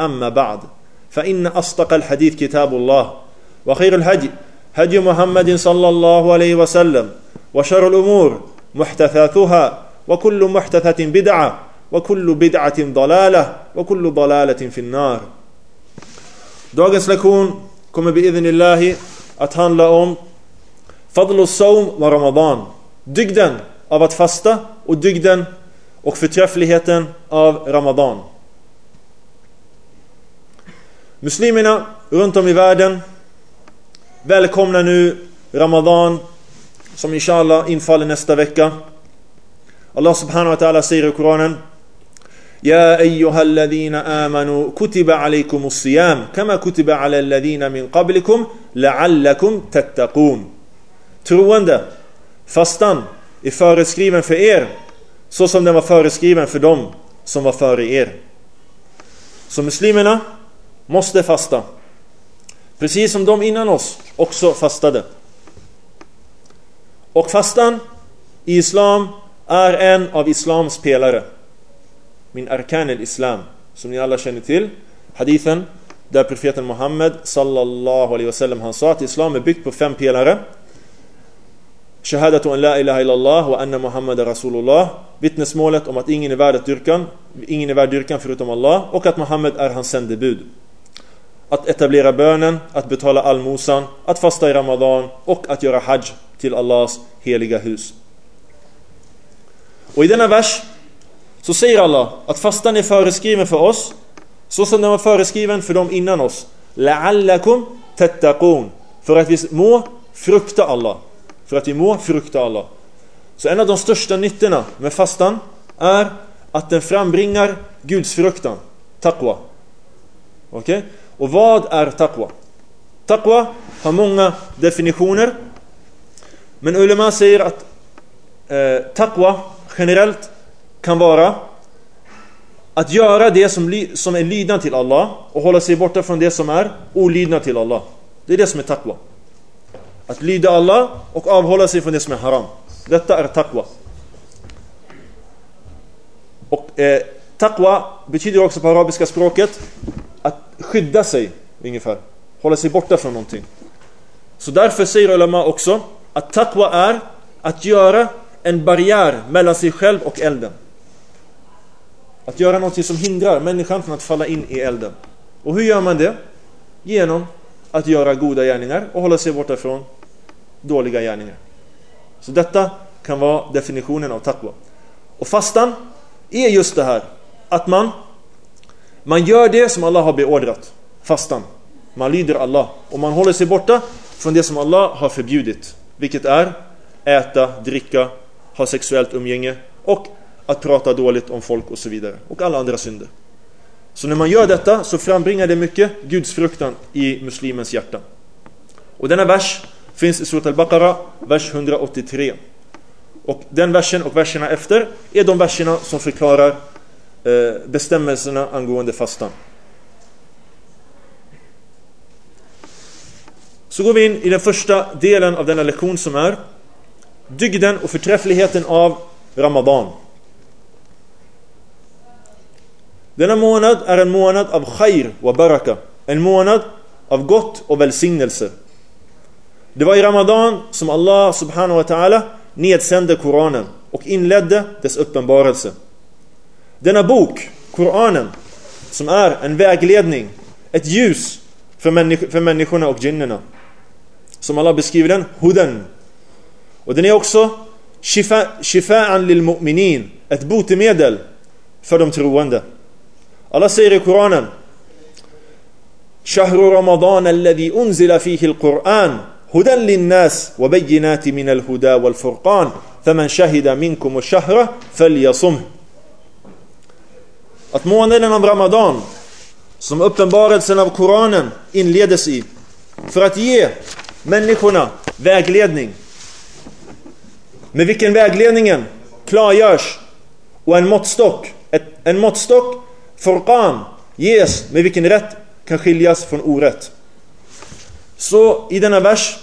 أما بعد فإن أصدق الحديث كتاب الله وخير الهدي هدي محمد صلى الله عليه وسلم وشر الأمور محدثاتها وكل محدثة بدعة وكل بدعة ضلالة وكل ضلالة في النار att handla om Fadlu saum wa Ramadan. Dygden av att fasta och dygden och förträffligheten av Ramadan. Muslimerna runt om i världen välkomnar nu Ramadan som inshallah infaller nästa vecka. Allah subhanahu wa ta'ala säger i Koranen يا أيها الذين آمنوا كتب عليكم الصيام كما كتب على الذين من قبلكم لعلكم تتقون Troende, fastan är föreskriven för er så som den var föreskriven för dem som var före er. Så muslimerna måste fasta. Precis som de innan oss också fastade. Och fastan i Islam är en av Islams pelare. Min arkan al-Islam. Som ni alla känner till. Hadithen där profeten Muhammed sallallahu alaihi wasallam han sa att Islam är byggt på fem pelare. Shahadatu an la ilaha illallah wa anna Muhammad rasulullah. Vittnesmålet om att ingen är värd att dyrkan, ingen är värd dyrkan förutom Allah och att Muhammed är hans sändebud. Att etablera bönen, att betala allmosan, att fasta i Ramadan och att göra hajj till Allahs heliga hus. Och i denna vers så säger Allah att fastan är föreskriven för oss så som den var föreskriven för dem innan oss. La'allakum tattaqun. För att vi må frukta Allah. För att vi må frukta Allah. Så en av de största nyttorna med fastan är att den frambringar Guds fruktan. Taqwa. Okej? Okay? Och vad är taqwa? Taqwa har många definitioner. Men ulema säger att eh, taqwa generellt kan vara att göra det som, som är lydnad till Allah och hålla sig borta från det som är olydnad till Allah. Det är det som är taqwa. Att lyda Allah och avhålla sig från det som är haram. Detta är taqwa. Och eh, taqwa betyder också på arabiska språket skydda sig ungefär. Hålla sig borta från någonting. Så därför säger ulama också att taqwa är att göra en barriär mellan sig själv och elden. Att göra någonting som hindrar människan från att falla in i elden. Och hur gör man det? Genom att göra goda gärningar och hålla sig borta från dåliga gärningar. Så detta kan vara definitionen av taqwa. Och fastan är just det här att man man gör det som Allah har beordrat. Fastan. Man lyder Allah och man håller sig borta från det som Allah har förbjudit. Vilket är äta, dricka, ha sexuellt umgänge och att prata dåligt om folk och så vidare. Och alla andra synder. Så när man gör detta så frambringar det mycket gudsfruktan i muslimens hjärta. Och denna vers finns i Surat al-Baqarah, vers 183. Och den versen och verserna efter är de verserna som förklarar Eh, bestämmelserna angående fastan. Så går vi in i den första delen av denna lektion som är dygden och förträffligheten av Ramadan. Denna månad är en månad av khair och baraka. En månad av gott och välsignelse. Det var i Ramadan som Allah subhanahu wa ta'ala nedsände Koranen och inledde dess uppenbarelse. Denna bok, Koranen, som är en vägledning, ett ljus för, människ för människorna och jinnerna. Som Allah beskriver den, hudan. Och den är också shifa'an lil mu'minin, ett botemedel för de troende. Allah säger i Koranen شهر رمضان الذي أنزل فيه القرآن هدى للناس وبينات من الهدى والفرقان فمن شهد منكم الشهر فليصمه Att månaden av Ramadan, som uppenbarelsen av Koranen inledes i, för att ge människorna vägledning. Med vilken vägledningen klargörs och en måttstock, ett, en måttstock, Furqan, ges med vilken rätt kan skiljas från orätt. Så i denna vers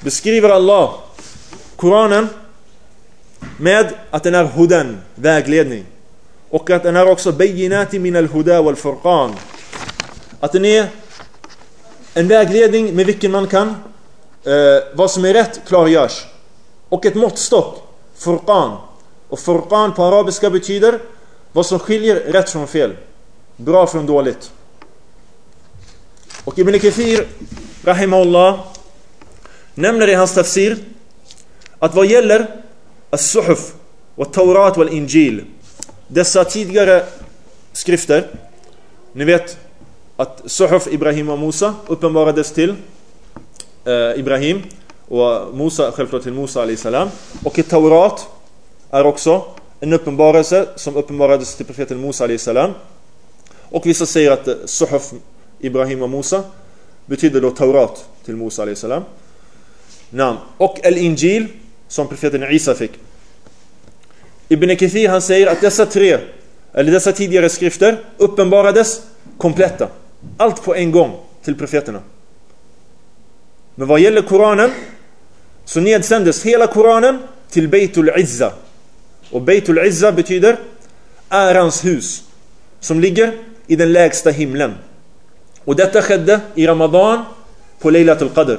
beskriver Allah Koranen med att den är hudan, vägledning. Och att den är också bayinati min al-huda wal furqan. Att den är en vägledning med vilken man kan eh, vad som är rätt klargörs. Och ett måttstock, furqan. Och furqan på arabiska betyder vad som skiljer rätt från fel. Bra från dåligt. Och Ibn Kathir, rahimahullah, nämner i hans tafsir att vad gäller as-suhuf och Taurat och Injil dessa tidigare skrifter ni vet att Suhuf Ibrahim och Musa uppenbarades till eh, Ibrahim och Musa självklart till Musa salam. Och i Taurat är också en uppenbarelse som uppenbarades till profeten Musa salam. Och vissa säger att eh, Suhuf Ibrahim och Musa betyder då Taurat till Musa salam. Nam. Och El-Injil som profeten Isa fick Ibn Kathir han säger att dessa tre, eller dessa tidigare skrifter uppenbarades kompletta. Allt på en gång till profeterna. Men vad gäller Koranen så nedsändes hela Koranen till Beitul Izza. Och Beitul Izza betyder ärans hus som ligger i den lägsta himlen. Och detta skedde i Ramadan på Laylatul Qadr.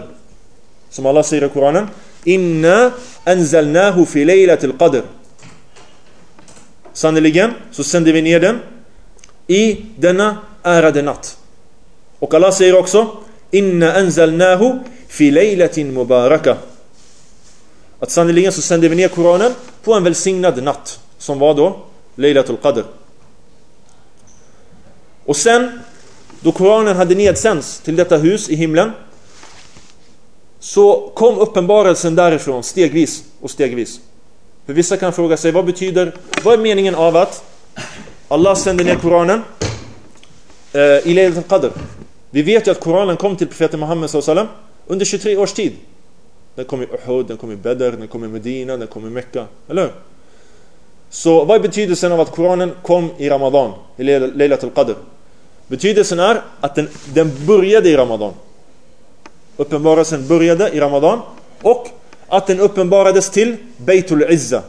Som Allah säger i Koranen. Inna anzalnahu fi Laylatul Qadr. Sannerligen så sände vi ner den i denna ärade natt. Och Allah säger också Inna anzalnahu fi laylatin mubaraka. Att sannerligen så sände vi ner Koranen på en välsignad natt som var då Laylatul Qadr. Och sen då Koranen hade nedsänts till detta hus i himlen så kom uppenbarelsen därifrån stegvis och stegvis. För vissa kan fråga sig, vad betyder, vad är meningen av att Allah sände ner Koranen eh, i Laylat al-Qadr? Vi vet ju att Koranen kom till profeten Muhammed sallam under 23 års tid. Den kom i Uhud, den kom i Bedr, den kom i Medina, den kom i Mekka. Eller hur? Så vad är betydelsen av att Koranen kom i Ramadan, i Laylat al-Qadr? Betydelsen är att den, den började i Ramadan. Uppenbarelsen började i Ramadan och att den uppenbarades till Beitul Izza,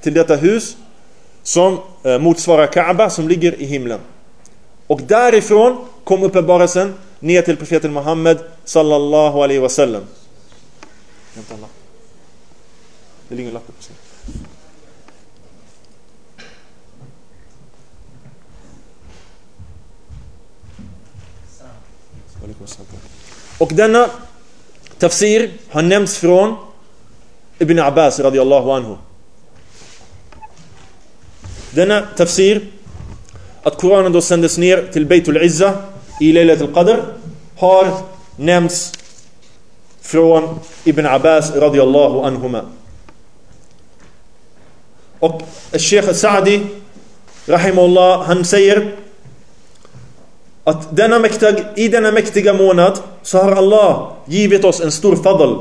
till detta hus som eh, motsvarar Kaaba som ligger i himlen. Och därifrån kom uppenbarelsen ner till profeten Muhammed sallallahu alaihi wasallam. Det ligger en lapp på sig. Och denna tafsir har nämnts från Ibn Abbas radiallahu anhu. Denna tafsir, att Koranen då sändes ner till Beitul Izza i Laylat al-Qadr, har nämnts från Ibn Abbas radiallahu anhuma. Och Sheikh Sa'di rahimahullah, han säger att denna mäktig, i denna mäktiga månad så har Allah givit oss en stor fadl,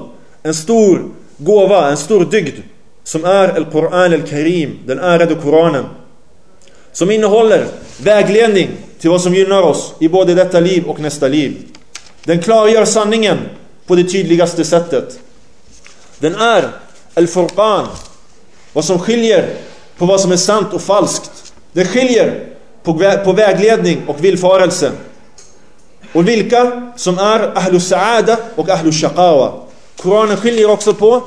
en stor gåva, en stor dygd som är Al-Quran Al-Karim, den ärade Koranen. Som innehåller vägledning till vad som gynnar oss i både detta liv och nästa liv. Den klargör sanningen på det tydligaste sättet. Den är Al-Furqan, vad som skiljer på vad som är sant och falskt. Den skiljer på, vägledning och villfarelse. Och vilka som är Ahlu Sa'ada och Ahlu Shaqawa. Koranen skiljer också på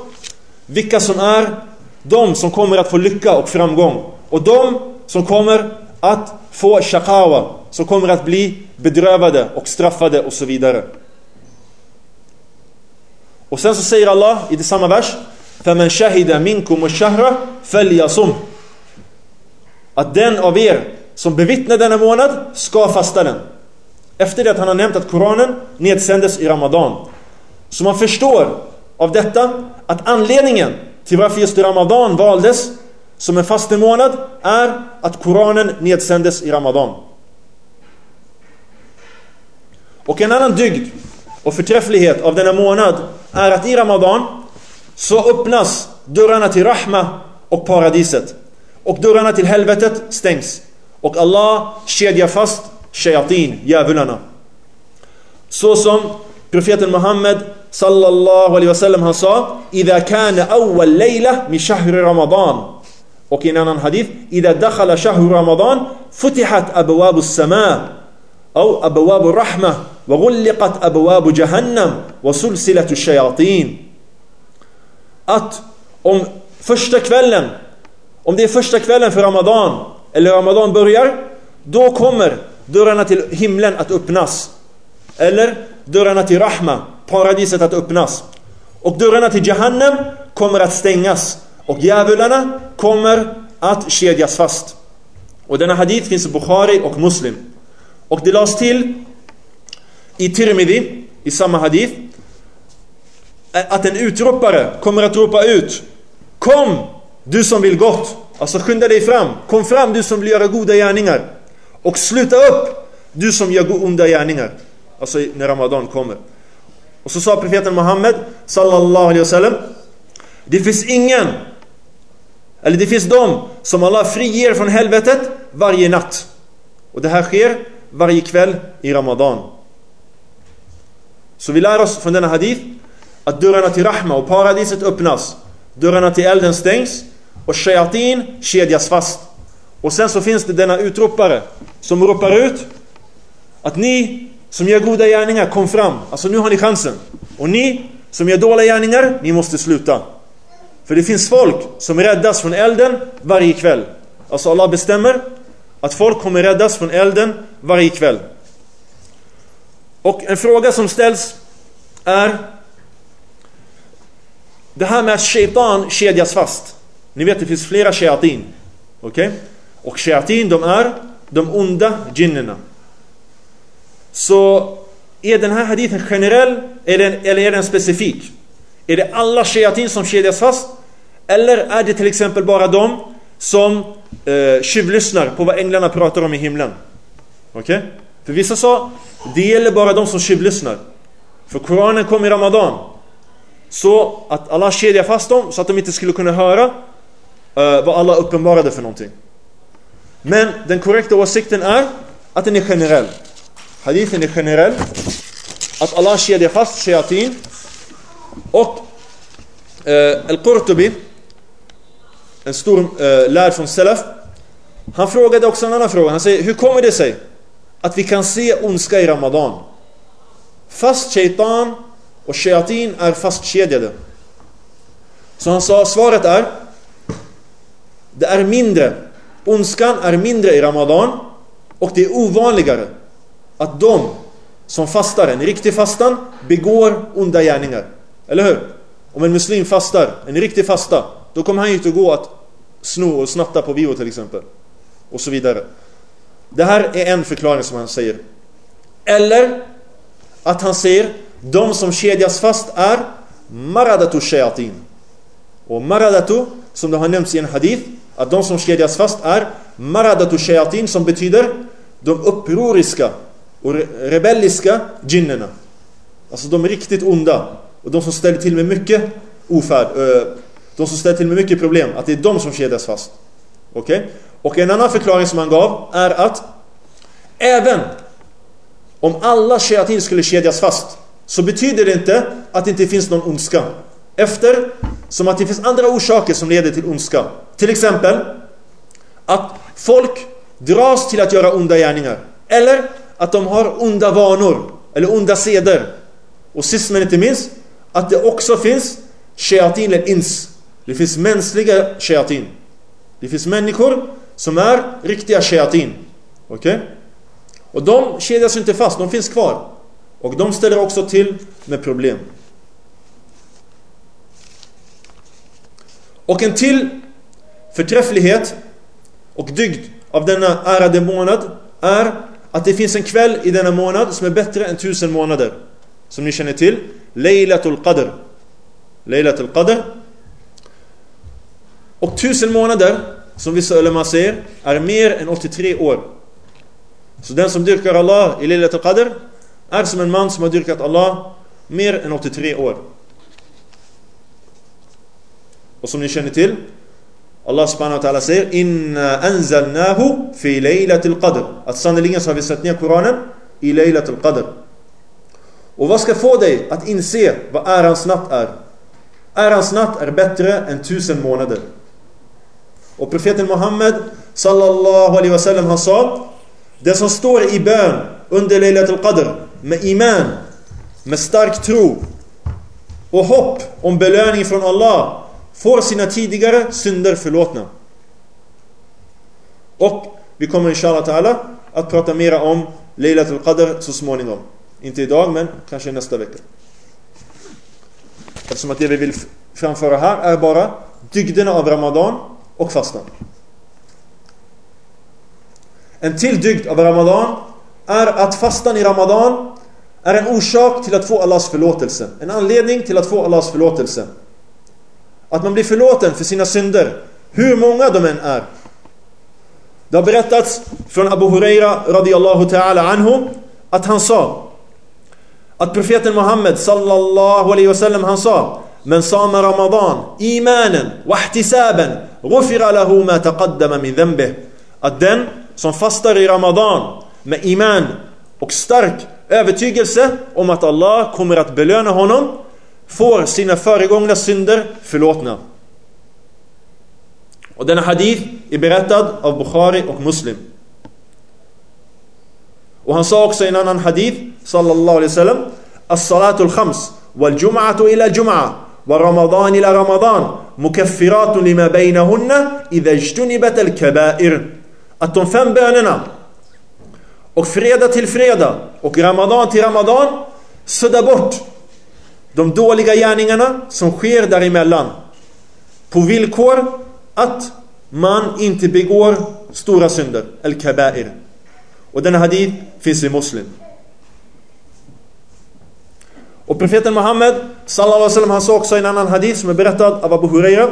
vilka som är de som kommer att få lycka och framgång och de som kommer att få shakawa som kommer att bli bedrövade och straffade och så vidare. Och sen så säger Allah i det samma vers فَمَنْ شَهِدَ مِنْكُمُ الشَّهْرَ فَلْيَصُمْ Att den av er som bevittnar denna månad ska fasta den. Efter det att han har nämnt att Koranen nedsändes i Ramadan. Så man förstår av detta att anledningen till varför just Ramadan valdes som en fastemånad är att Koranen nedsändes i Ramadan. Och en annan dygd och förträfflighet av denna månad är att i Ramadan så öppnas dörrarna till Rahma och paradiset. Och dörrarna till helvetet stängs. Och Allah kedjar fast shayatin, djävularna. Så som profeten Muhammed صلى الله عليه وسلم هسا إذا كان أول ليلة من شهر رمضان وكنانا حديث إذا دخل شهر رمضان فتحت أبواب السماء أو أبواب الرحمة وغلقت أبواب جهنم وسلسلة الشياطين أت أم فشتك فلن أم دي فشت كفلن في رمضان اللي رمضان برير دو كومر دورنا تل هملن أت أبناس eller dörrarna till paradiset att öppnas. Och dörrarna till Jahannam kommer att stängas. Och djävularna kommer att kedjas fast. Och denna hadith finns i Bukhari och Muslim. Och det lades till i Tirmidhi, i samma hadith, att en utropare kommer att ropa ut Kom du som vill gott, alltså skynda dig fram, kom fram du som vill göra goda gärningar. Och sluta upp du som gör onda gärningar. Alltså när Ramadan kommer. Och så sa profeten Muhammed sallallahu alaihi wasallam Det finns ingen eller det finns de som Allah friger från helvetet varje natt. Och det här sker varje kväll i Ramadan. Så vi lär oss från denna hadith att dörrarna till Rahma och paradiset öppnas. Dörrarna till elden stängs och shayatin kedjas fast. Och sen så finns det denna utropare som ropar ut att ni som gör goda gärningar kom fram. Alltså nu har ni chansen. Och ni som gör dåliga gärningar, ni måste sluta. För det finns folk som räddas från elden varje kväll. Alltså Allah bestämmer att folk kommer räddas från elden varje kväll. Och en fråga som ställs är det här med att shaitan kedjas fast. Ni vet det finns flera shayatin. Okej? Okay? Och shayatin de är de onda jinnerna. Så är den här hadithen generell eller är den specifik? Är det alla shayatin som kedjas fast? Eller är det till exempel bara de som eh, tjuvlyssnar på vad änglarna pratar om i himlen. Okej? Okay? För vissa sa, det gäller bara de som tjuvlyssnar. För Koranen kom i Ramadan. Så att Allah kedjar fast dem så att de inte skulle kunna höra eh, vad Allah uppenbarade för någonting. Men den korrekta åsikten är att den är generell. Hadithen är generell. Att Allah kedjar fast shayatin. Och eh, Al-Qurtubi en stor eh, lärd från Salaf han frågade också en annan fråga. Han säger, hur kommer det sig att vi kan se ondska i Ramadan? Fast shaitan och shayatin är fastkedjade. Så han sa, svaret är det är mindre. Ondskan är mindre i Ramadan och det är ovanligare att de som fastar en riktig fastan begår onda gärningar. Eller hur? Om en muslim fastar, en riktig fasta, då kommer han ju inte gå att sno och snatta på bio till exempel och så vidare. Det här är en förklaring som han säger. Eller att han säger de som kedjas fast är maradatu shayatin. Och maradatu, som det har nämnts i en hadith, att de som kedjas fast är maradatu shayatin som betyder de upproriska och rebelliska jinnerna. Alltså de riktigt onda och de som ställer till med mycket ofärd, de som ställer till med mycket problem, att det är de som kedjas fast. Okej? Okay? Och en annan förklaring som han gav är att även om alla shayatin skulle kedjas fast så betyder det inte att det inte finns någon ondska. Efter som att det finns andra orsaker som leder till ondska. Till exempel att folk dras till att göra onda gärningar. Eller att de har onda vanor eller onda seder. Och sist men inte minst att det också finns shayatin eller ins. Det finns mänskliga shayatin. Det finns människor som är riktiga shayatin. Okej? Okay? Och de kedjas inte fast, de finns kvar. Och de ställer också till med problem. Och en till förträfflighet och dygd av denna ärade månad är att det finns en kväll i denna månad som är bättre än tusen månader. Som ni känner till, Laylatul Qadr. Laylatul Qadr. Och tusen månader, som vissa ulema säger, är mer än 83 år. Så den som dyrkar Allah i Laylatul Qadr är som en man som har dyrkat Allah mer än 83 år. Och som ni känner till, Allah subhanahu wa ta'ala säger Inna anzalnahu fi laylatil qadr. Att sannoliken så har vi satt ner Koranen i laylatil qadr. Och vad ska få dig att inse vad ärans natt är? Ärans natt är bättre än tusen månader. Och profeten Muhammed sallallahu alaihi wasallam han sa Det som står i bön under laylatil qadr med iman, med stark tro och hopp om belöning från Allah får sina tidigare synder förlåtna. Och vi kommer inshallah ta'ala att prata mera om Laylatul Qadr så småningom. Inte idag men kanske nästa vecka. Eftersom att det vi vill framföra här är bara dygderna av Ramadan och fastan. En till dygd av Ramadan är att fastan i Ramadan är en orsak till att få Allahs förlåtelse. En anledning till att få Allahs förlåtelse. Att man blir förlåten för sina synder. Hur många de än är. Det har berättats från Abu Huraira radiyallahu ta'ala anhu att han sa att profeten Muhammed sallallahu alaihi wasallam han sa men sama ramadan imanen wahtisaben ghufira lahu ma taqaddama min dhanbih att den som fastar i ramadan med iman och stark övertygelse om att Allah kommer att belöna honom får sina föregångna synder förlåtna. Och denna hadith är berättad av Bukhari och Muslim. Och han sa också i en annan hadith sallallahu alaihi wasallam As-salatu al-khams wal-jum'atu ila jum'a wa ramadan ila ramadan mukaffiratun lima bainahunna idha ijtunibat al-kaba'ir. Att de fem bönerna och fredag till fredag och ramadan till ramadan suddar bort de dåliga gärningarna som sker däremellan. På villkor att man inte begår stora synder, al-kabair. Och denna hadith finns i Muslim. Och profeten Muhammed sallallahu alaihi wasallam han sa också i en annan hadith som är berättad av Abu Huraira.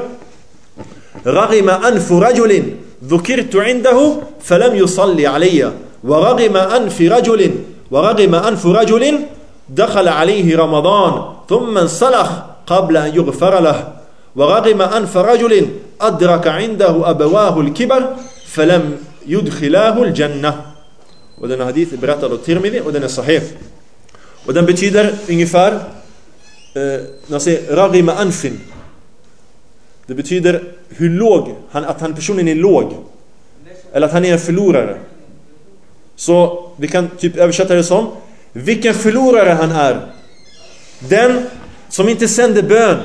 Ragima anfu rajulin dhukirtu indahu falam yusalli alayya. Wa ragima anfi rajulin wa ragima anfu rajulin دخل عليه رمضان ثم انسلخ قبل أن يغفر له ورغم أنف رجل أدرك عنده أبواه الكبر فلم يدخلاه الجنة وذن حديث برات الترمذي وذن الصحيح وذن بتيدر إنفار آه، نسي رغم أنف Det betyder hur låg han, att han personen är låg. Eller att han är en förlorare. Så vi kan typ översätta det som vilken förlorare han är. Den som inte sänder bön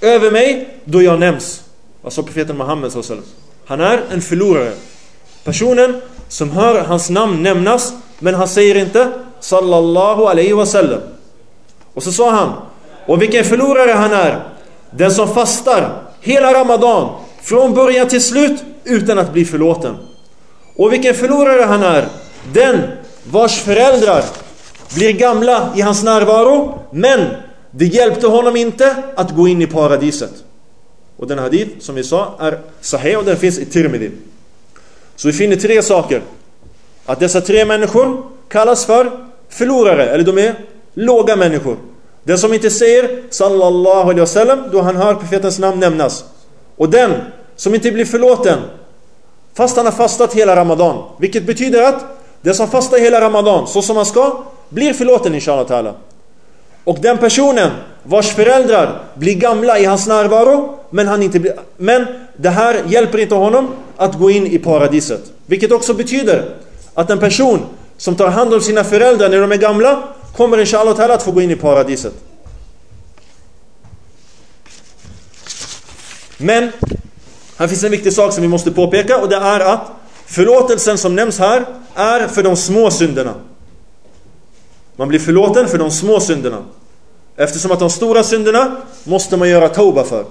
över mig då jag nämns. Vad sa profeten Muhammed Han är en förlorare. Personen som hör hans namn nämnas men han säger inte sallallahu alaihi wasallam. Och så sa han och vilken förlorare han är. Den som fastar hela Ramadan från början till slut utan att bli förlåten. Och vilken förlorare han är. Den vars föräldrar blir gamla i hans närvaro men det hjälpte honom inte att gå in i paradiset. Och den hadith som vi sa är sahih och den finns i Tirmidhi. Så vi finner tre saker. Att dessa tre människor kallas för förlorare, eller de är låga människor. Den som inte säger sallallahu alaihi wasallam då han hör profetens namn nämnas. Och den som inte blir förlåten fast han har fastat hela Ramadan. Vilket betyder att den som fastar hela Ramadan så som han ska blir förlåten inshallah ta'ala. Och den personen vars föräldrar blir gamla i hans närvaro men, han inte blir, men det här hjälper inte honom att gå in i paradiset. Vilket också betyder att en person som tar hand om sina föräldrar när de är gamla kommer inshallah ta'ala att få gå in i paradiset. Men här finns en viktig sak som vi måste påpeka och det är att Förlåtelsen som nämns här är för de små synderna. Man blir förlåten för de små synderna. Eftersom att de stora synderna måste man göra tauba för.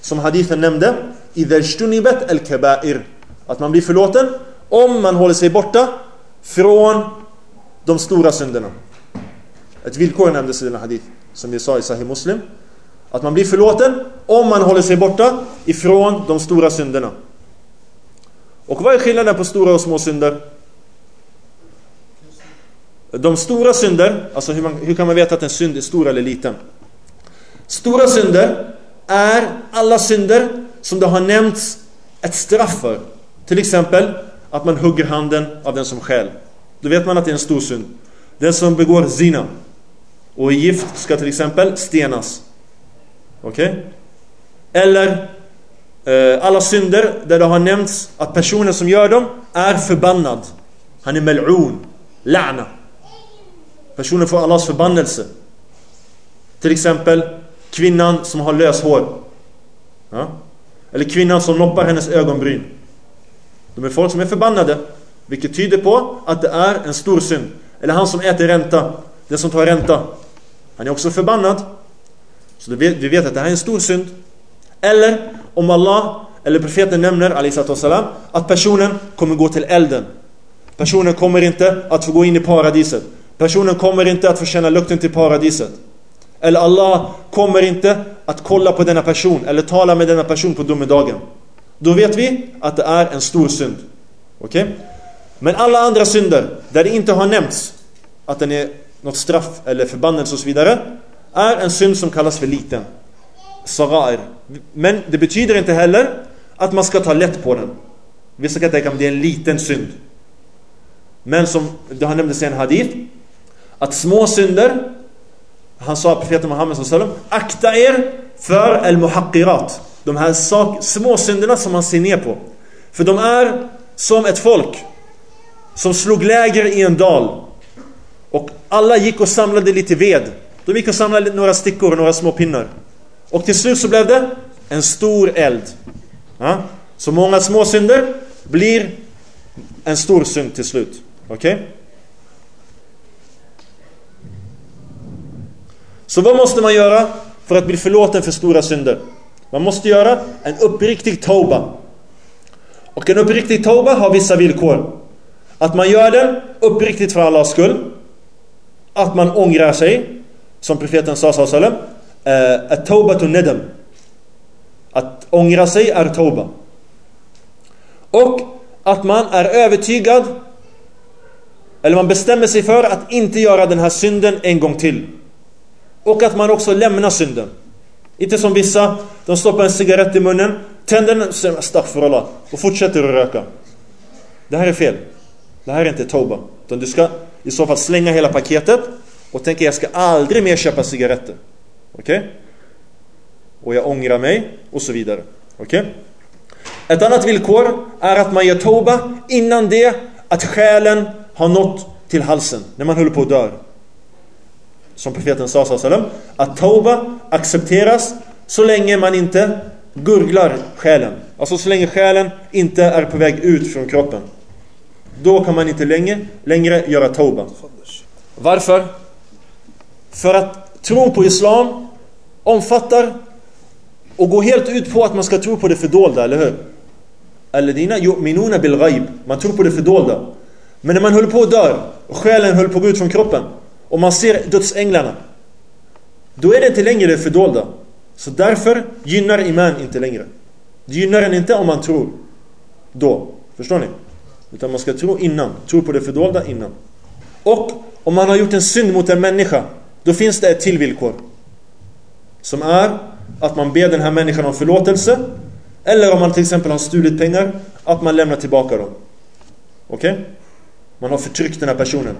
Som hadithen nämnde, idhajtunibet el kabair. Att man blir förlåten om man håller sig borta från de stora synderna. Ett villkor nämndes i den hadith som vi sa i Sahih Muslim. Att man blir förlåten om man håller sig borta ifrån de stora synderna. Och vad är skillnaden på stora och små synder? De stora synder, alltså hur, man, hur kan man veta att en synd är stor eller liten? Stora synder är alla synder som det har nämnts ett straff för. Till exempel att man hugger handen av den som skäl. Då vet man att det är en stor synd. Den som begår zina och är gift ska till exempel stenas. Okej? Okay? Eller eh, alla synder där det har nämnts att personen som gör dem är förbannad. Han är mel'un, la'na. Personen får Allahs förbannelse. Till exempel kvinnan som har lös hår. Ja? Eller kvinnan som noppar hennes ögonbryn. De är folk som är förbannade. Vilket tyder på att det är en stor synd. Eller han som äter ränta. Den som tar ränta. Han är också förbannad. Så vi vet att det här är en stor synd. Eller om Allah eller profeten nämner att personen kommer gå till elden. Personen kommer inte att få gå in i paradiset. Personen kommer inte att få känna lukten till paradiset. Eller Allah kommer inte att kolla på denna person eller tala med denna person på domedagen. Då vet vi att det är en stor synd. Okej? Okay? Men alla andra synder där det inte har nämnts att den är något straff eller förbannelse och så vidare är en synd som kallas för liten. Sagair. Men det betyder inte heller att man ska ta lätt på den. Vissa kan tänka att det är en liten synd. Men som det har nämnts i en hadith att små synder han sa profeten Muhammed sallam akta er för al-muhaqqirat. De här sak, små synderna som man ser ner på. För de är som ett folk som slog läger i en dal. Och alla gick och samlade lite ved. De gick och samlade några stickor och några små pinnar. Och till slut så blev det en stor eld. Ja? så många små synder blir en stor synd till slut. Okej? okay? Så vad måste man göra för att bli förlåten för stora synder? Man måste göra en uppriktig tauba. Och en uppriktig tauba har vissa villkor. Att man gör den uppriktigt för Allahs skull. Att man ångrar sig. Som profeten sa sallam. Eh, att taubatu nedam. Att ångra sig är tauba. Och att man är övertygad eller man bestämmer sig för att inte göra den här synden en gång till. Och att man också lämnar synden. Inte som vissa, de stoppar en cigarett i munnen, tänder den och säger astaghfirullah och fortsätter att röka. Det här är fel. Det här är inte toba. Utan du ska i så fall slänga hela paketet och tänka jag ska aldrig mer köpa cigaretter. Okej? Okay? Och jag ångrar mig och så vidare. Okej? Okay? Ett annat villkor är att man gör toba innan det att själen har nått till halsen. När man håller på att dö som profeten sa sallam, att tauba accepteras så länge man inte gurglar själen. Alltså så länge själen inte är på väg ut från kroppen. Då kan man inte längre, längre göra tauba. Varför? För att tro på Islam omfattar och går helt ut på att man ska tro på det fördolda, eller hur? Alladina yu'minuna bil ghaib. Man tror på det fördolda. Men när man höll på att dö och själen höll på att gå ut från kroppen och man ser dödsänglarna. Då är det inte längre det fördolda. Så därför gynnar iman inte längre. Det gynnar den inte om man tror då, förstår ni? utan man ska tro innan, tro på det fördolda innan. Och om man har gjort en synd mot en människa då finns det ett till villkor. Som är att man ber den här människan om förlåtelse eller om man till exempel har stulit pengar att man lämnar tillbaka dem. Okej? Okay? Man har förtryckt den här personen.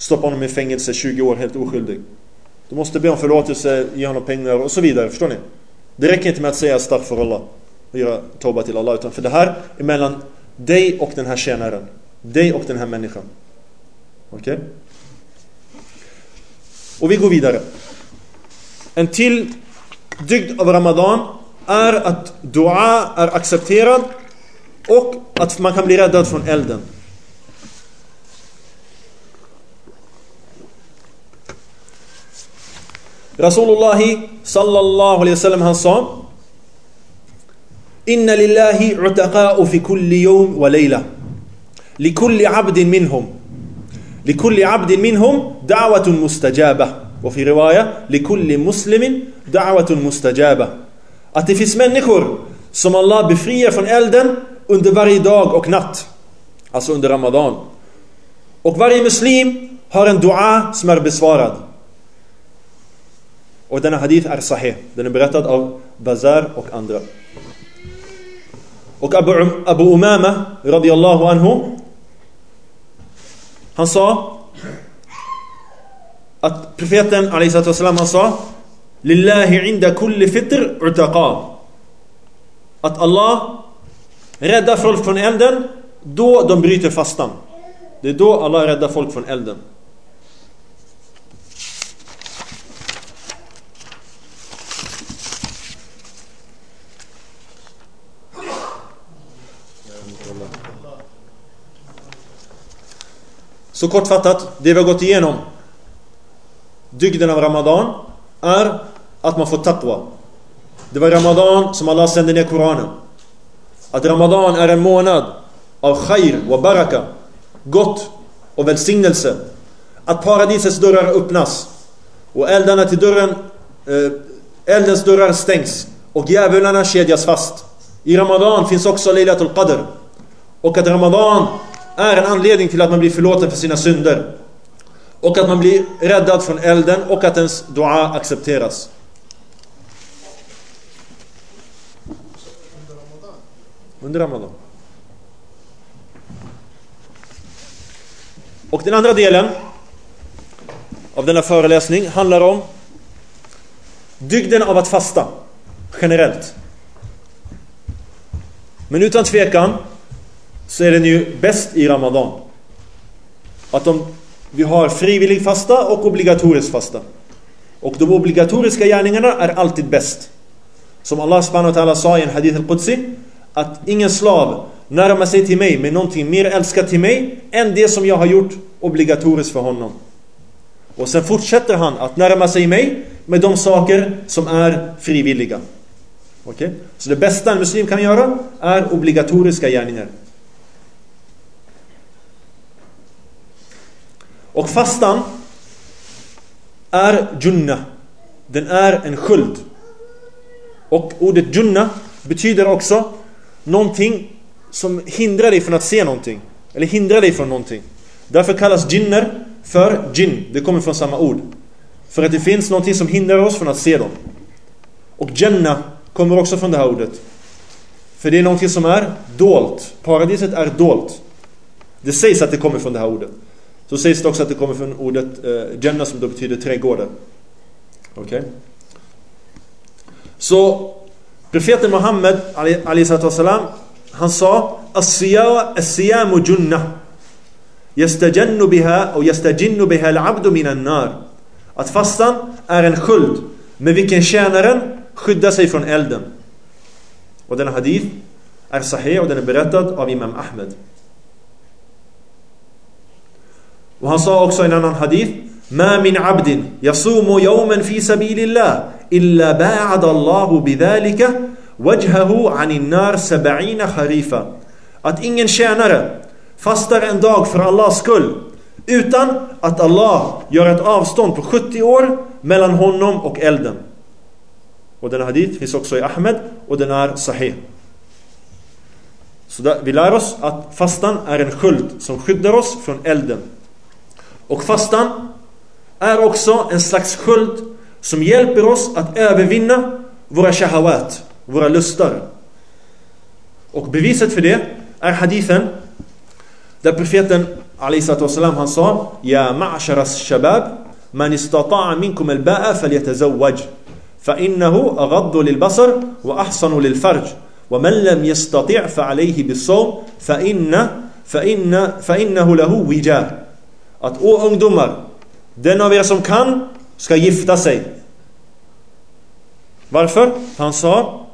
Stoppa honom i fängelse 20 år helt oskyldig. Du måste be om förlåtelse, ge honom pengar och så vidare. Förstår ni? Det räcker inte med att säga stark för Allah och göra Tauba till Allah. Utan för det här är mellan dig och den här tjänaren. Dig och den här människan. Okej? Okay? Och vi går vidare. En till dygd av Ramadan är att dua är accepterad och att man kan bli räddad från elden. Rasulullahi sallallahu alaihi wasallam han sa Inna lillahi utaqa'u fi kulli yawm wa layla likulli 'abdin minhum likulli 'abdin minhum da'watun mustajaba fi riwaya likulli muslimin da'watun mustajaba att det finns människor som Allah befriar från elden under varje dag och natt alltså under Ramadan och varje muslim har en dua som är besvarad och denna hadith är sahih. Den är berättad av Bazar och andra. Och Abu, um-, Abu Umama radiyallahu anhu han sa att profeten wasallam han sa Lillahi inda kulli fitr utaqa att Allah räddar folk från elden då de bryter fastan. Det är då Allah räddar folk från elden. Så kortfattat, det vi har gått igenom Dygden av Ramadan är att man får taqwa. Det var Ramadan som Allah sände ner Koranen. Att Ramadan är en månad av khair och baraka Gott och välsignelse. Att paradisets dörrar öppnas Och eldarna till dörren eh, Eldens dörrar stängs Och djävularna kedjas fast. I Ramadan finns också Laylatul Qadr. Och att Ramadan är en anledning till att man blir förlåten för sina synder. Och att man blir räddad från elden och att ens dua accepteras. Under Ramadan. Och den andra delen av denna föreläsning handlar om dygden av att fasta generellt. Men utan tvekan så är den ju bäst i Ramadan. Att de, vi har frivillig fasta och obligatorisk fasta. Och de obligatoriska gärningarna är alltid bäst. Som Allah subhanahu wa ta'ala sa i en hadith al-Qudsi att ingen slav närmar sig till mig med någonting mer älskat till mig än det som jag har gjort obligatoriskt för honom. Och sen fortsätter han att närma sig mig med de saker som är frivilliga. Okej? Okay? Så det bästa en muslim kan göra är obligatoriska gärningar. Och fastan är junna. Den är en sköld. Och ordet junna betyder också någonting som hindrar dig från att se någonting. Eller hindrar dig från någonting. Därför kallas jinner för jinn. Det kommer från samma ord. För att det finns någonting som hindrar oss från att se dem. Och Jannah kommer också från det här ordet. För det är någonting som är dolt. Paradiset är dolt. Det sägs att det kommer från det här ordet. Så sägs det också att det kommer från ordet eh, Jannah som då betyder trädgården. Okej? Okay? Så profeten Muhammed salam han sa As-siyamu junnah Yastajannu biha och yastajinnu biha al-abdu minan nar Att fastan är en sköld med vilken tjänaren skyddar sig från elden. Och denna hadith är sahih och den är berättad av Imam Ahmed. Och han sa också i en annan hadith Ma min abdin yasumu yawman fi sabilillah illa ba'ada Allahu bidhalika wajhahu anin nar sab'ina kharifa. Att ingen tjänare fastar en dag för Allahs skull utan att Allah gör ett avstånd på 70 år mellan honom och elden. Och den hadith finns också i Ahmed och den är sahih. Så där, vi lär oss att fastan är en sköld som skyddar oss från elden. Och fastan är också en slags sköld som hjälper oss att övervinna våra shahawat, våra lustar. Och beviset för det är hadithen där profeten والسلام, han sa Ja ma'ashara shabab man istata'a minkum al-ba'a falyatazawwaj فإنه أغض للبصر وأحصن للفرج ومن لم يستطع فعليه بالصوم فإن فإن فإنه له وجاه att å ungdomar, den av er som kan ska gifta sig. Varför? Han sa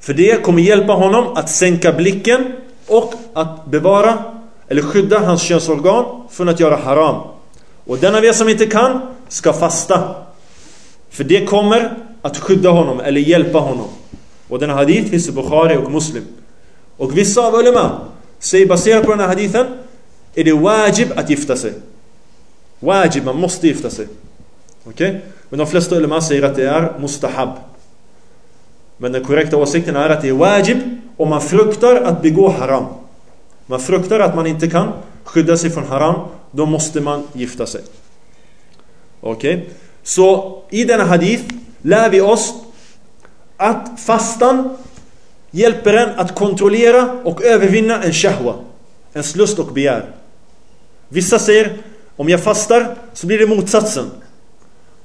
För det kommer hjälpa honom att sänka blicken och att bevara eller skydda hans könsorgan från att göra haram. Och den av er som inte kan ska fasta. För det kommer att skydda honom eller hjälpa honom. Och den hadith finns i Bukhari och Muslim. Och vissa av ulema säger baserat på den här hadithen är det wajib att gifta sig. Wajib, man måste gifta sig. Okej? Okay? Men de flesta ulema säger att det är mustahab. Men den korrekta åsikten är att det är wajib om man fruktar att begå haram. Man fruktar att man inte kan skydda sig från haram, då måste man gifta sig. Okej? Okay? Så i denna hadith lär vi oss att fastan hjälper en att kontrollera och övervinna en shahwa, ens lust och begär. Vissa säger om jag fastar så blir det motsatsen.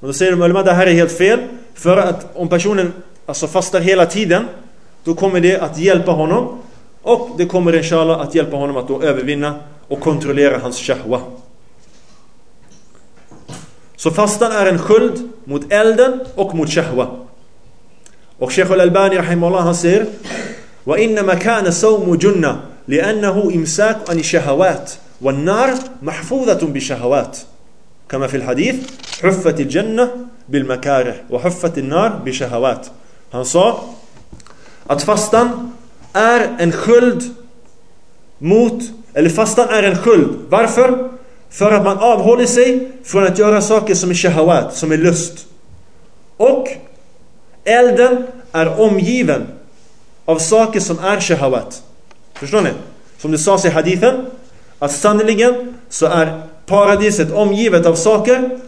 Och då säger de att det här är helt fel. För att om personen alltså fastar hela tiden då kommer det att hjälpa honom och det kommer inshallah att hjälpa honom att då övervinna och kontrollera hans shahwa. Så fastan är en sköld mot elden och mot shahwa. Och Sheikh al-Albani rahimahullah han säger وإنما كان صوم جنة لأنه إمساك عن الشهوات والنار محفوظة بالشهوات كما في الحديث حفت الجنة بالمكاره وحفت النار بشهوات Han sa att fastan är en sköld mot, eller fastan är en sköld. Varför? För att man avhåller sig från att göra saker som är shahawat, som är lust. Och elden är omgiven av saker som är shahawat. Förstår ni? Som det sades i hadithen, att sannoliken så är paradiset omgivet av saker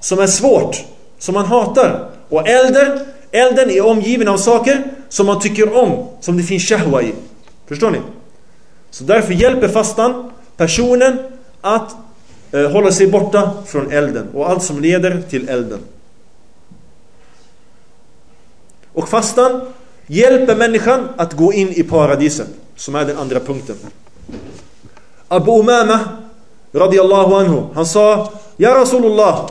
som är svårt, som man hatar. Och elden, elden är omgiven av saker som man tycker om, som det finns shahwa i. Förstår ni? Så därför hjälper fastan personen att eh, hålla sig borta från elden och allt som leder till elden. Och fastan hjälper människan att gå in i paradiset, som är den andra punkten. Abu Umama radiyallahu anhu, han sa Ja Rasulullah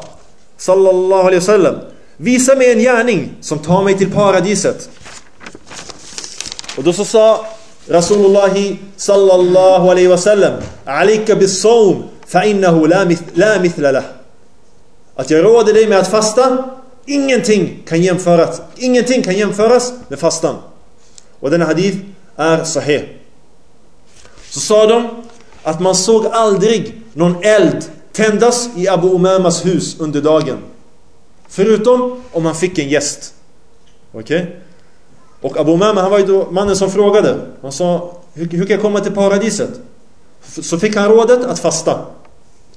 sallallahu alaihi wasallam Visa mig en gärning som tar mig till paradiset. Och då så sa Rasulullah sallallahu alaihi wasallam Alika bisawm fa innahu la mithla lah. Att jag råder dig med att fasta Ingenting kan jämföras Ingenting kan jämföras med fastan. Och denna hadith är sahih. Så sa de att man såg aldrig någon eld tändas i Abu Umamas hus under dagen. Förutom om man fick en gäst. Okej? Okay? Och Abu Umama han var ju då mannen som frågade. Han sa, hur, hur kan jag komma till paradiset? Så fick han rådet att fasta.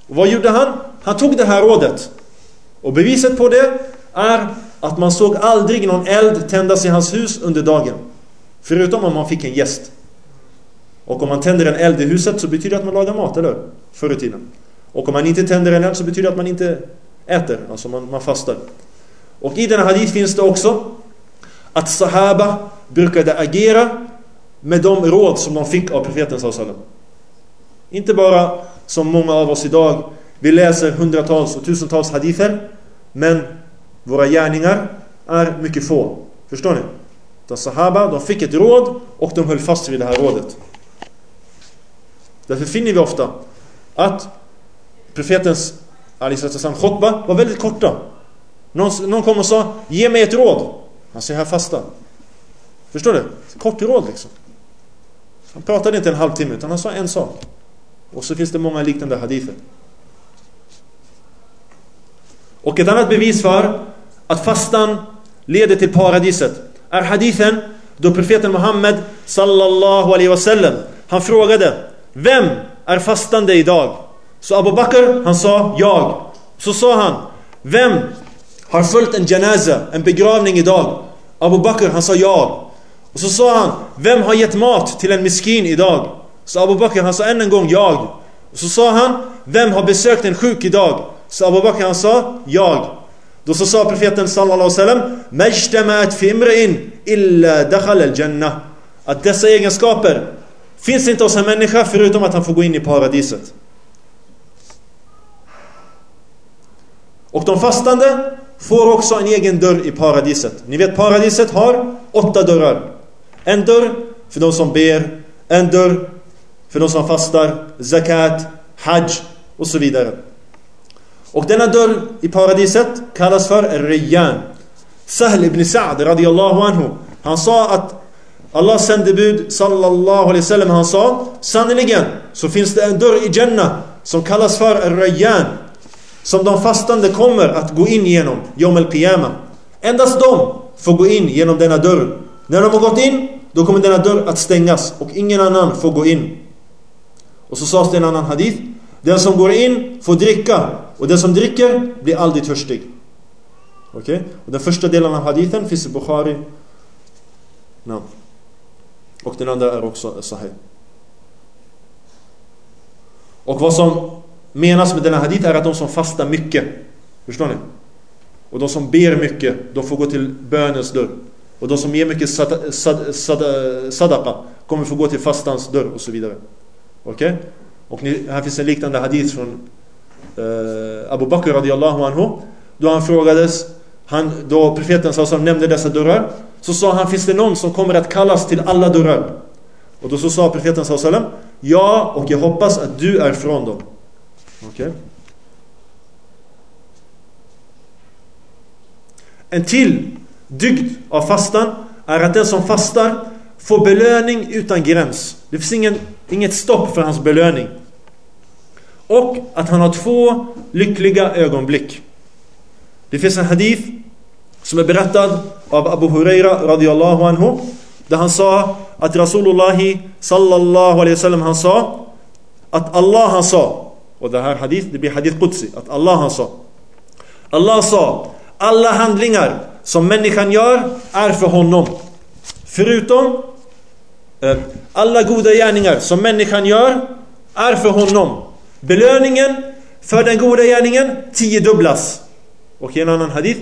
Och vad gjorde han? Han tog det här rådet. Och beviset på det är att man såg aldrig någon eld tändas i hans hus under dagen. Förutom om man fick en gäst. Och om man tänder en eld i huset så betyder det att man lagar mat, eller Förr i tiden. Och om man inte tänder en eld så betyder det att man inte äter, alltså man, man fastar. Och i denna hadith finns det också att Sahaba brukade agera med de råd som de fick av profeten sallallahu Inte bara som många av oss idag, vi läser hundratals och tusentals hadither, men våra gärningar är mycket få. Förstår ni? De Sahaba, de fick ett råd och de höll fast vid det här rådet. Därför finner vi ofta att profetens Alisalaam khutba var väldigt korta. Någon, någon kom och sa Ge mig ett råd. Han säger här fasta. Förstår du? Kort råd liksom. Han pratade inte en halvtimme utan han sa en sak. Och så finns det många liknande hadither. Och ett annat bevis för att fastan leder till paradiset är hadithen då profeten Muhammed sallallahu alaihi wasallam han frågade vem är fastande idag? Så Abu Bakr han sa jag. Så sa han Vem har följt en janaza, en begravning idag? Abu Bakr han sa jag. Och så sa han Vem har gett mat till en miskin idag? Så Abu Bakr han sa än en gång jag. Och så sa han Vem har besökt en sjuk idag? Så Abu Bakr han sa jag. Då så sa profeten sallallahu alaihi wasallam illa dakhal al-jannah. Att dessa egenskaper finns inte hos en människa förutom att han får gå in i paradiset. Och de fastande får också en egen dörr i paradiset. Ni vet paradiset har åtta dörrar. En dörr för de som ber, en dörr för de som fastar, zakat, hajj och så vidare. Och denna dörr i paradiset kallas för Riyyan. Sahl ibn Sa'd radiyallahu anhu. Han sa att Allahs sändebud sallallahu alaihi wasallam han sa Sannerligen så finns det en dörr i Jannah som kallas för Rayyan som de fastande kommer att gå in genom Yom al -qiyama. Endast de får gå in genom denna dörr. När de har gått in, då kommer denna dörr att stängas och ingen annan får gå in. Och så sades det en annan hadith. Den som går in får dricka och den som dricker blir aldrig törstig. Okej? Okay? Och den första delen av hadithen finns i Bukhari. No. Och den andra är också sahih. Och vad som menas med denna hadith är att de som fastar mycket. Förstår ni? Och de som ber mycket, de får gå till bönens dörr. Och de som ger mycket sad, sad, sad, sadaqa kommer få gå till fastans dörr och så vidare. Okej? Okay? Och ni, här finns en liknande hadith från eh, Abu Bakr radiallahu anhu. Då han frågades, han, då profeten som nämnde dessa dörrar. Så sa han, finns det någon som kommer att kallas till alla dörrar? Och då så sa profeten sallam, ja och jag hoppas att du är från dem. Okej? Okay? En till dygd av fastan är att den som fastar får belöning utan gräns. Det finns ingen, inget stopp för hans belöning. Och att han har två lyckliga ögonblick. Det finns en hadith som är berättad av Abu Huraira radiyallahu anhu. Där han sa att Rasulullah sallallahu alaihi wasallam han sa att Allah han sa och det här hadith det blir hadith Qudsi att Allah han sa Allah sa alla handlingar som människan gör är för honom förutom eh, alla goda gärningar som människan gör är för honom belöningen för den goda gärningen tiodubblas och i en annan hadith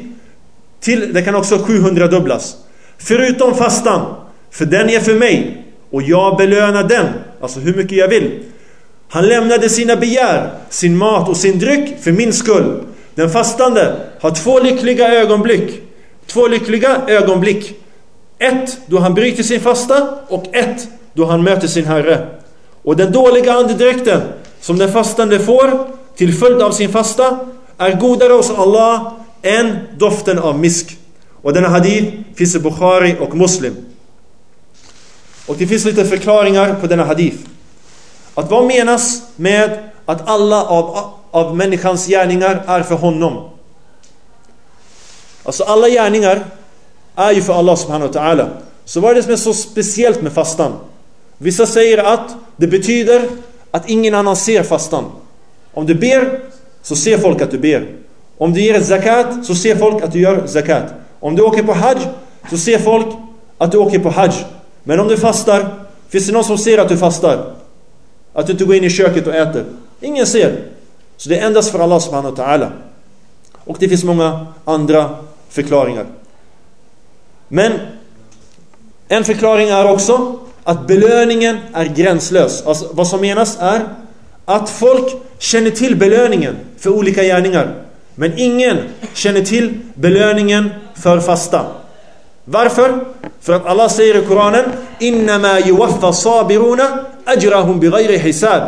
till, det kan också 700 dubblas förutom fastan för den är för mig och jag belönar den alltså hur mycket jag vill han lämnade sina begär, sin mat och sin dryck för min skull. Den fastande har två lyckliga ögonblick. Två lyckliga ögonblick. Ett då han bryter sin fasta och ett då han möter sin Herre. Och den dåliga andedräkten som den fastande får till följd av sin fasta är godare hos Allah än doften av misk. Och denna hadith finns i Bukhari och Muslim. Och det finns lite förklaringar på denna hadith. Att vad menas med att alla av, av människans gärningar är för honom? Alltså alla gärningar är ju för Allah subhanahu wa ta'ala. Så vad är det som är så speciellt med fastan? Vissa säger att det betyder att ingen annan ser fastan. Om du ber så ser folk att du ber. Om du ger zakat så ser folk att du gör zakat. Om du åker på hajj så ser folk att du åker på hajj. Men om du fastar, finns det någon som ser att du fastar? Att du inte går in i köket och äter. Ingen ser. Så det är endast för Allah subhanahu wa ta'ala. Och det finns många andra förklaringar. Men en förklaring är också att belöningen är gränslös. Alltså, vad som menas är att folk känner till belöningen för olika gärningar. Men ingen känner till belöningen för fasta. Varför? För att Allah säger i Koranen Innama yuwaffa sabiruna ajrahum bighayri hisab.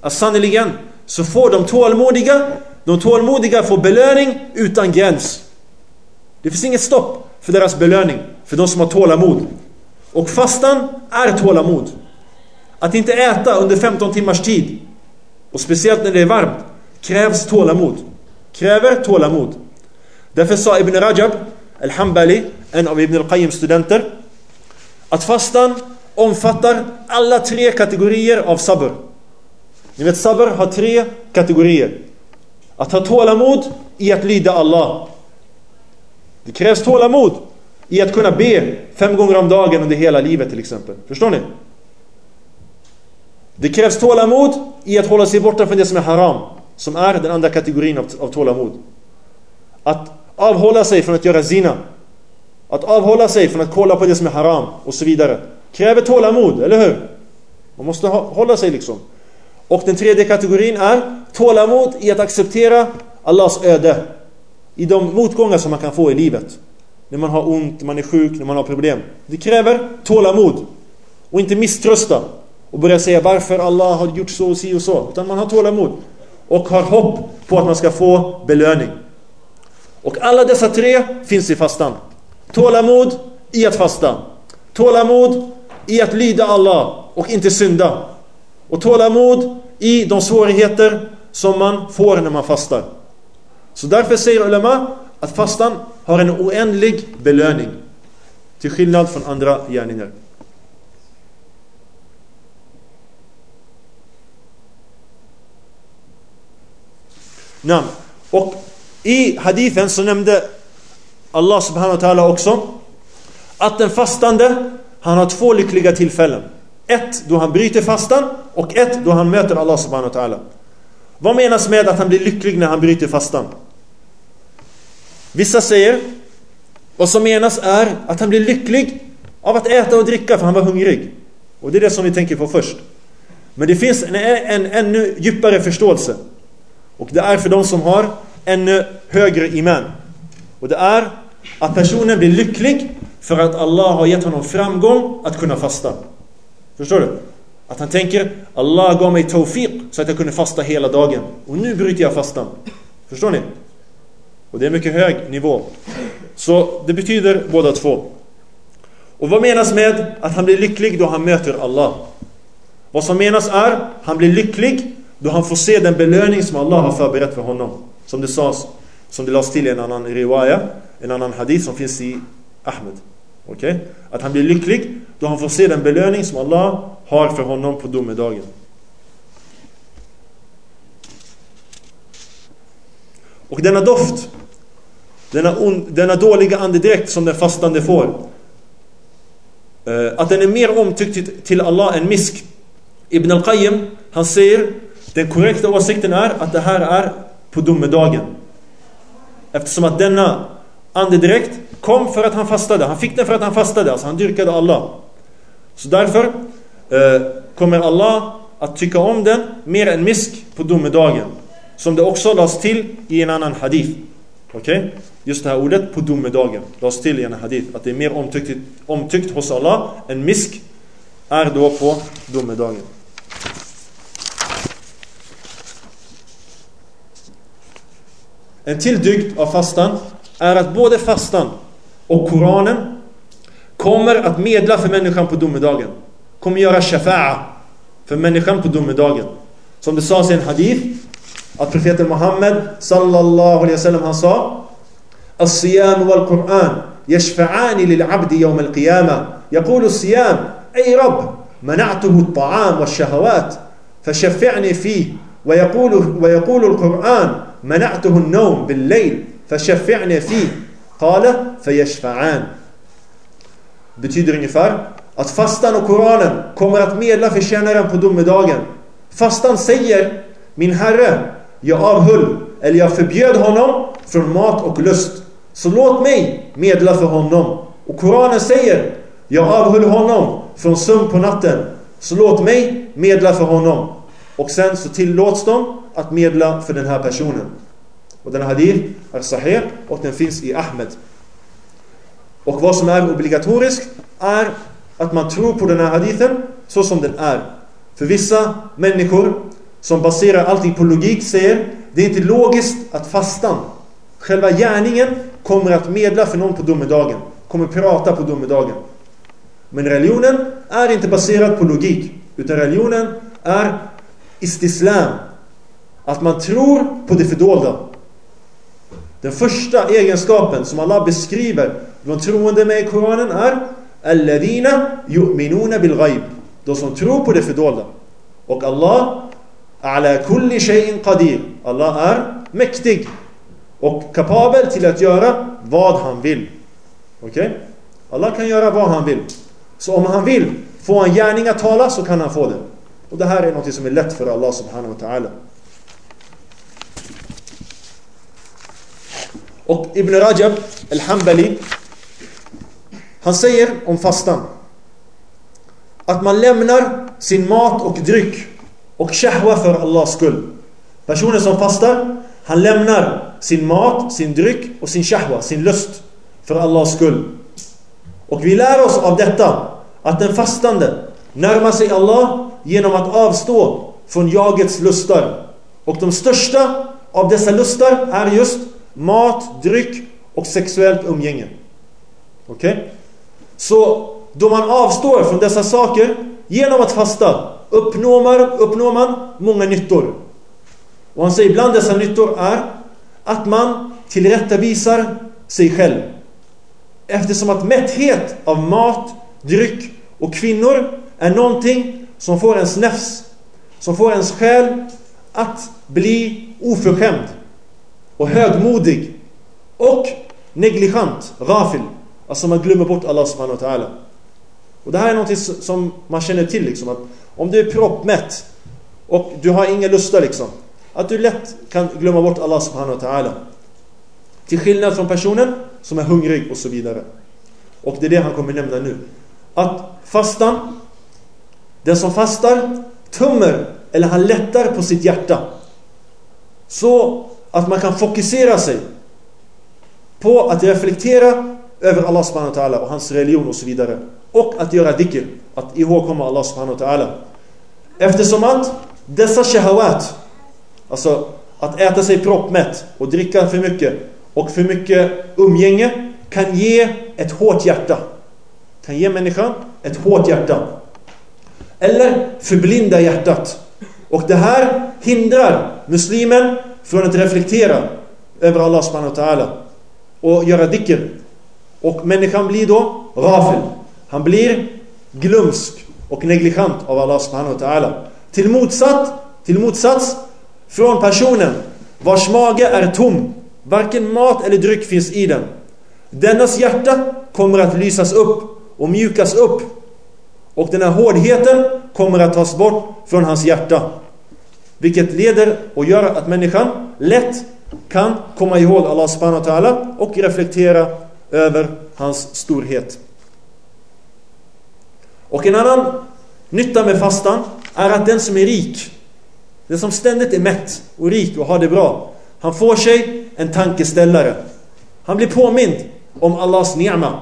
Att sannoliken så får de tålmodiga, de tålmodiga får belöning utan gräns. Det finns inget stopp för deras belöning, för de som har tålamod. Och fastan är tålamod. Att inte äta under 15 timmars tid, och speciellt när det är varmt, krävs tålamod. Kräver tålamod. Därför sa Ibn Rajab al-Hambali, en av Ibn al-Qayyims studenter, att fastan omfattar alla tre kategorier av sabr. Ni vet sabr har tre kategorier. Att ha tålamod i att lyda Allah. Det krävs tålamod i att kunna be fem gånger om dagen under hela livet till exempel. Förstår ni? Det krävs tålamod i att hålla sig borta från det som är haram. Som är den andra kategorin av, av tålamod. Att avhålla sig från att göra zina. Att avhålla sig från att kolla på det som är haram och så vidare. Kräver tålamod, eller hur? Man måste hålla sig liksom. Och den tredje kategorin är tålamod i att acceptera Allahs öde. I de motgångar som man kan få i livet. när man har ont, när man är sjuk, när man har problem. Det kräver tålamod. Och inte misströsta. Och börja säga varför Allah har gjort så och si och så. Utan man har tålamod. Och har hopp på att man ska få belöning. Och alla dessa tre finns i fastan. Tålamod i att fasta. Tålamod i att lyda Allah och inte synda. Och tålamod i de svårigheter som man får när man fastar. Så därför säger ulema att fastan har en oändlig belöning. Till skillnad från andra gärningar. Nam. Och i hadithen så nämnde Allah subhanahu wa ta'ala också att den fastande han har två lyckliga tillfällen. Ett då han bryter fastan och ett då han möter Allah subhanahu wa ta'ala. Vad menas med att han blir lycklig när han bryter fastan? Vissa säger vad som menas är att han blir lycklig av att äta och dricka för han var hungrig. Och det är det som vi tänker på först. Men det finns en, en ännu djupare förståelse. Och det är för de som har ännu högre iman. Och det är att personen blir lycklig för att Allah har gett honom framgång att kunna fasta. Förstår du? Att han tänker Allah gav mig tawfiq så att jag kunde fasta hela dagen. Och nu bryter jag fastan. Förstår ni? Och det är en mycket hög nivå. Så det betyder båda två. Och vad menas med att han blir lycklig då han möter Allah? Vad som menas är, han blir lycklig då han får se den belöning som Allah har förberett för honom. Som det sades, som det lades till i en annan riwaya, en annan hadith som finns i Ahmed. Okej? Okay? Att han blir lycklig då han får se den belöning som Allah har för honom på domedagen. Och denna doft, denna, on, denna dåliga andedräkt som den fastande får, eh, att den är mer omtyckt till Allah än misk. Ibn al-Qayyim, han säger den korrekta åsikten är att det här är på domedagen. Eftersom att denna andedräkt kom för att han fastade. Han fick den för att han fastade. Alltså han dyrkade Allah. Så därför eh, kommer Allah att tycka om den mer än misk på domedagen. Som det också lades till i en annan hadith. Okej? Okay? Just det här ordet på domedagen lades till i en hadith. Att det är mer omtyckt, omtyckt hos Allah än misk är då på domedagen. En till dygd av fastan är att både fastan och Koranen kommer att medla för människan på domedagen. Kommer göra shafa'a för människan på domedagen. Som det sades i en hadith att profeten Muhammed sallallahu alaihi wasallam han sa الصيام والقرآن يشفعان للعبد يوم القيامة يقول الصيام أي رب منعته الطعام والشهوات فشفعني فيه ويقول, ويقول القرآن منعته النوم بالليل فشفعني فيه قال فيشفعان betyder ungefär att fastan och Koranen kommer att medla för tjänaren på domedagen. Fastan säger Min Herre, jag avhöll eller jag förbjöd honom från mat och lust. Så låt mig medla för honom. Och Koranen säger Jag avhöll honom från sömn på natten. Så låt mig medla för honom. Och sen så tillåts de att medla för den här personen. Och den hadith är sahih och den finns i Ahmed. Och vad som är obligatoriskt är att man tror på den här hadithen så som den är. För vissa människor som baserar allting på logik säger det är inte logiskt att fastan, själva gärningen kommer att medla för någon på domedagen. Kommer prata på domedagen. Men religionen är inte baserad på logik. Utan religionen är istislam. Att man tror på det fördolda. Den första egenskapen som Allah beskriver de troende med i Koranen är Alladina yu'minuna bil ghaib. De som tror på det fördolda. Och Allah ala kulli shay'in qadir. Allah är mäktig och kapabel till att göra vad han vill. Okej? Okay? Allah kan göra vad han vill. Så om han vill få en gärning att tala så kan han få det. Och det här är något som är lätt för Allah subhanahu wa ta'ala. Och Ibn Rajab al-Hambali han säger om fastan att man lämnar sin mat och dryck och shahwa för Allahs skull. Personen som fastar, han lämnar sin mat, sin dryck och sin shahwa, sin lust för Allahs skull. Och vi lär oss av detta att den fastande närmar sig Allah genom att avstå från jagets lustar. Och de största av dessa lustar är just mat, dryck och sexuellt umgänge. Okej? Okay? Så då man avstår från dessa saker genom att fasta uppnår man, uppnår man många nyttor. Och han säger bland dessa nyttor är att man tillrättavisar sig själv. Eftersom att mätthet av mat, dryck och kvinnor är någonting som får ens nefs, som får ens själ att bli oförskämd och högmodig och negligent, rafil. Alltså man glömmer bort Allah subhanahu wa ta'ala. Och det här är något som man känner till liksom att om du är proppmätt och du har inga lustar liksom att du lätt kan glömma bort Allah subhanahu wa ta'ala. Till skillnad från personen som är hungrig och så vidare. Och det är det han kommer nämna nu. Att fastan, den som fastar tömmer eller han lättar på sitt hjärta. Så att man kan fokusera sig på att reflektera över Allah subhanahu wa ta'ala och hans religion och så vidare. Och att göra dikr, att ihågkomma Allah subhanahu wa ta'ala. Eftersom att dessa shahawat, alltså att äta sig proppmätt och dricka för mycket och för mycket umgänge kan ge ett hårt hjärta. Kan ge människan ett hårt hjärta. Eller förblinda hjärtat. Och det här hindrar muslimen från att reflektera över Allah subhanahu wa ta'ala och göra dhikr. Och människan blir då rafel. Han blir glömsk och negligent av Allah subhanahu wa ta'ala. Till motsatt, till motsats från personen vars mage är tom. Varken mat eller dryck finns i den. Dennas hjärta kommer att lysas upp och mjukas upp. Och den här hårdheten kommer att tas bort från hans hjärta. Vilket leder och gör att människan lätt kan komma ihåg Allah subhanahu wa ta'ala och reflektera över hans storhet. Och en annan nytta med fastan är att den som är rik, den som ständigt är mätt och rik och har det bra, han får sig en tankeställare. Han blir påmind om Allahs ni'ma.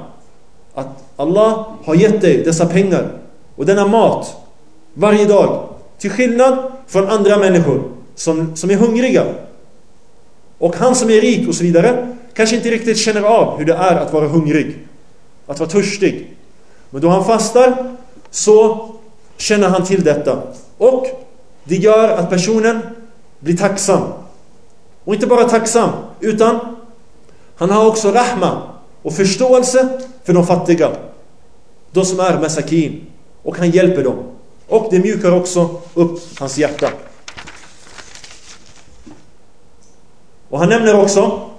Att Allah har gett dig dessa pengar och denna mat varje dag. Till skillnad från andra människor som, som är hungriga. Och han som är rik och så vidare kanske inte riktigt känner av hur det är att vara hungrig. Att vara törstig. Men då han fastar så känner han till detta. Och det gör att personen blir tacksam. Och inte bara tacksam, utan han har också rahma och förståelse för de fattiga. De som är masakin. Och han hjälper dem. Och det mjukar också upp hans hjärta. Och han nämner också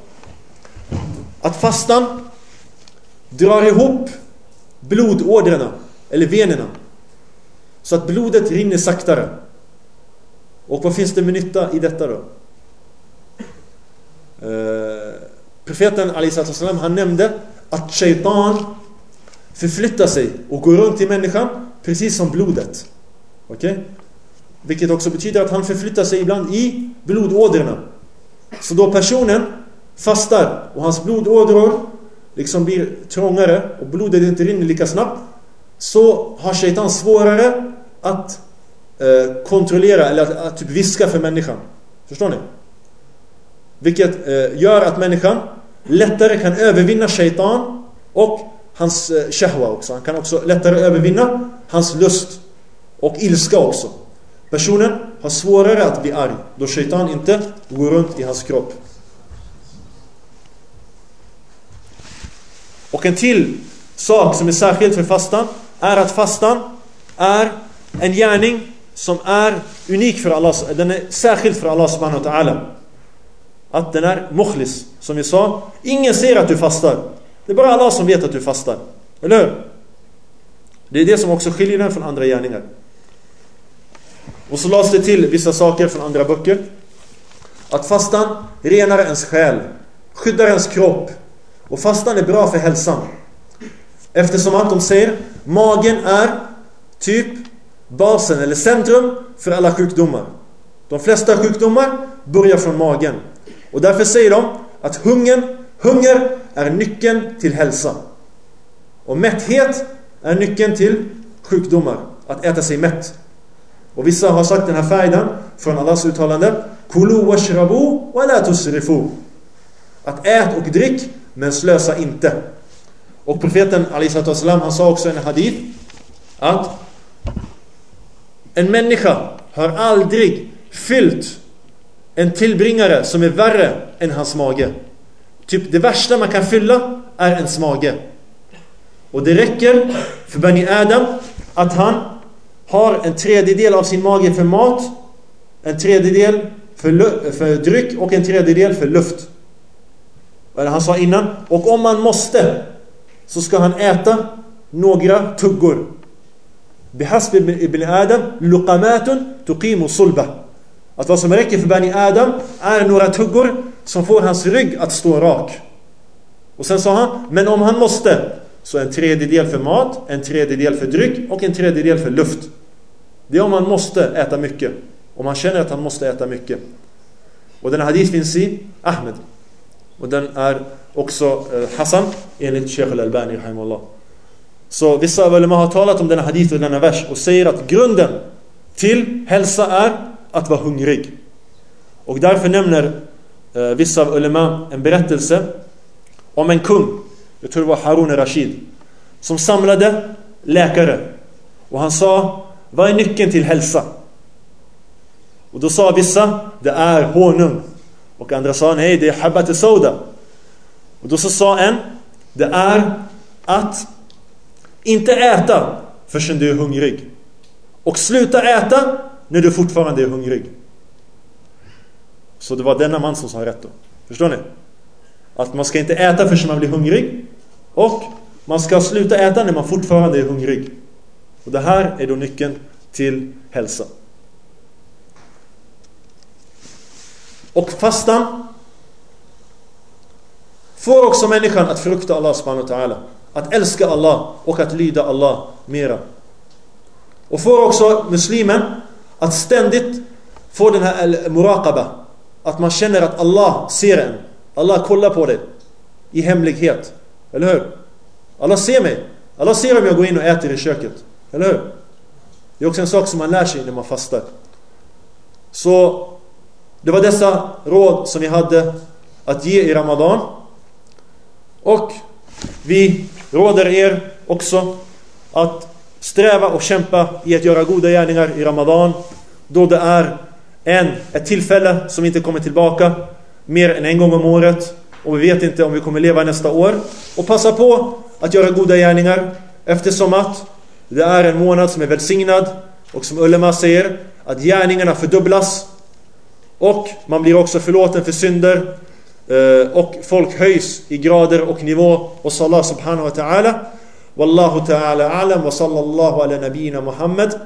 att fastan drar ihop blodådrorna eller venerna så att blodet rinner saktare. Och vad finns det med nytta i detta då? Eh, profeten Ali han nämnde att shaitan förflyttar sig och går runt i människan precis som blodet. Okej? Okay? Vilket också betyder att han förflyttar sig ibland i blodådrorna. Så då personen fastar och hans blodådror liksom blir trångare och blodet inte rinner lika snabbt så har shaitan svårare att eh, kontrollera eller att, att, typ viska för människan. Förstår ni? Vilket eh, gör att människan lättare kan övervinna shaitan och hans eh, shahwa också. Han kan också lättare övervinna hans lust och ilska också. Personen har svårare att bli arg då shaitan inte går runt i hans kropp. Och en till sak som är särskilt för fastan är att fastan är en gärning som är unik för Allah, den är särskild för Allah subhanahu wa ta'ala. Att den är mukhlis, som vi sa. Ingen ser att du fastar. Det är bara Allah som vet att du fastar. Eller hur? Det är det som också skiljer den från andra gärningar. Och så lades det till vissa saker från andra böcker. Att fastan renar ens själ, skyddar ens kropp. Och fastan är bra för hälsan. Eftersom att de säger magen är typ basen eller centrum för alla sjukdomar. De flesta sjukdomar börjar från magen. Och därför säger de att hungern Hunger är nyckeln till hälsa. Och mätthet är nyckeln till sjukdomar. Att äta sig mätt. Och vissa har sagt den här färden från Allahs uttalande Kulu washrabu wa la tusrifu Att ät och drick men slösa inte. Och profeten Alisatoslam han sa också i en hadith att en människa har aldrig fyllt en tillbringare som är värre än hans mage. Typ det värsta man kan fylla är ens mage. Och det räcker för Bani Adam att han har en tredjedel av sin mage för mat, en tredjedel för, för dryck och en tredjedel för luft. Eller han sa innan, och om man måste så ska han äta några tuggor. Bihasb ibn Adam luqamatun tuqimu sulba. Att vad som räcker för Bani Adam är några tuggor som får hans rygg att stå rak. Och sen sa han, men om han måste så en tredjedel för mat, en tredjedel för dryck och en tredjedel för luft. Det är om man måste äta mycket. Om man känner att han måste äta mycket. Och den hadith finns i Ahmed. Och den är också eh, Hassan enligt Sheikh al-Albani Så vissa ulema har talat om denna hadith och denna vers och säger att grunden till hälsa är att vara hungrig. Och därför nämner eh, vissa av ulema en berättelse om en kung, jag tror det var Harun al-Rashid, som samlade läkare. Och han sa, vad är nyckeln till hälsa? Och då sa vissa, det är honung. Och andra sa, nej det är habbat soda. Och då så sa en, det är att inte äta förrän du är hungrig. Och sluta äta när du fortfarande är hungrig. Så det var denna man som sa rätt då. Förstår ni? Att man ska inte äta förrän man blir hungrig. Och man ska sluta äta när man fortfarande är hungrig. Och det här är då nyckeln till hälsa. Och fastan får också människan att frukta Allah subhanahu wa ta'ala. Att älska Allah och att lyda Allah mera. Och får också muslimen att ständigt få den här muraqaba. Att man känner att Allah ser en. Allah kollar på dig. I hemlighet. Eller hur? Allah ser mig. Allah ser om jag går in och äter i köket. Eller hur? Det är också en sak som man lär sig när man fastar. Så det var dessa råd som vi hade att ge i Ramadan. Och vi råder er också att sträva och kämpa i att göra goda gärningar i Ramadan. Då det är en, ett tillfälle som inte kommer tillbaka mer än en gång om året. Och vi vet inte om vi kommer leva nästa år. Och passa på att göra goda gärningar eftersom att det är en månad som är välsignad och som Ulema säger att gärningarna fördubblas och man blir också förlåten för synder eh, och folk höjs i grader och nivå. Och Allah subhanahu wa ta'ala Wallahu ta'ala a'lam wa sallallahu ala nabina Muhammad.